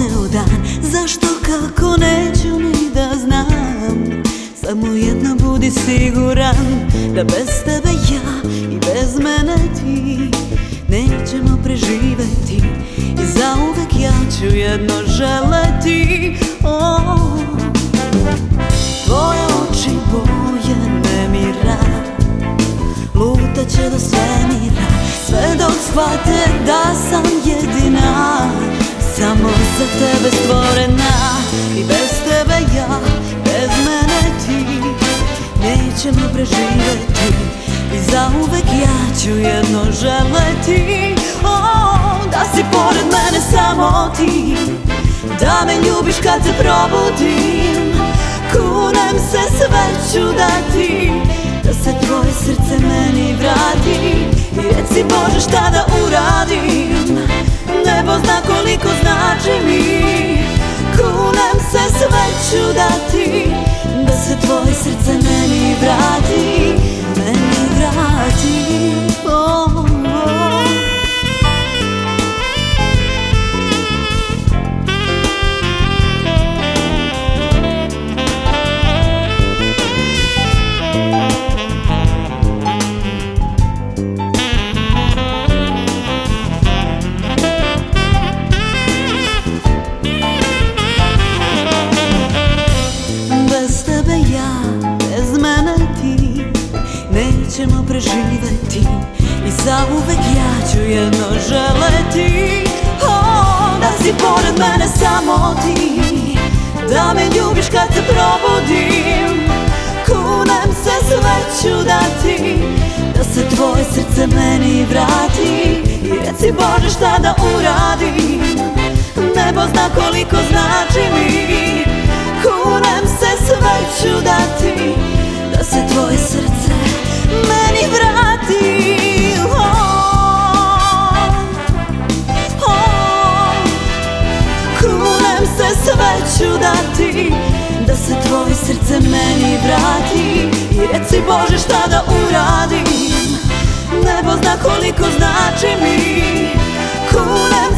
te je odneo dan Zašto kako neću ni da znam. Samo jedno budi siguran Da bez tebe ja i bez mene ti Nećemo preživeti. I zauvek ja ću jedno želeti. Oh. Tvoje oči boje nemira Lutaće do svemira Sve dok shvate da sam jedina Samo za tebe stvorena I bez tebe ja, bez mene ti Nećemo preživeti I zauvek ja ću jedno želeti. Da si pored mene samo ti Da me ljubiš kad se probudim. Kunem se sve ću dati Da se tvoje srce meni vrati. I reci Bože šta preživeti. I zauvek ja ću jedno želeti. Da si pored mene samo ti. Da me ljubiš kad se probudim. Kunem se sve ću dati Da se tvoje srce meni vrati. I reci Bože šta da uradim? Nebo zna koliko znači mi uradim. Nebo zna koliko znači mi. Kule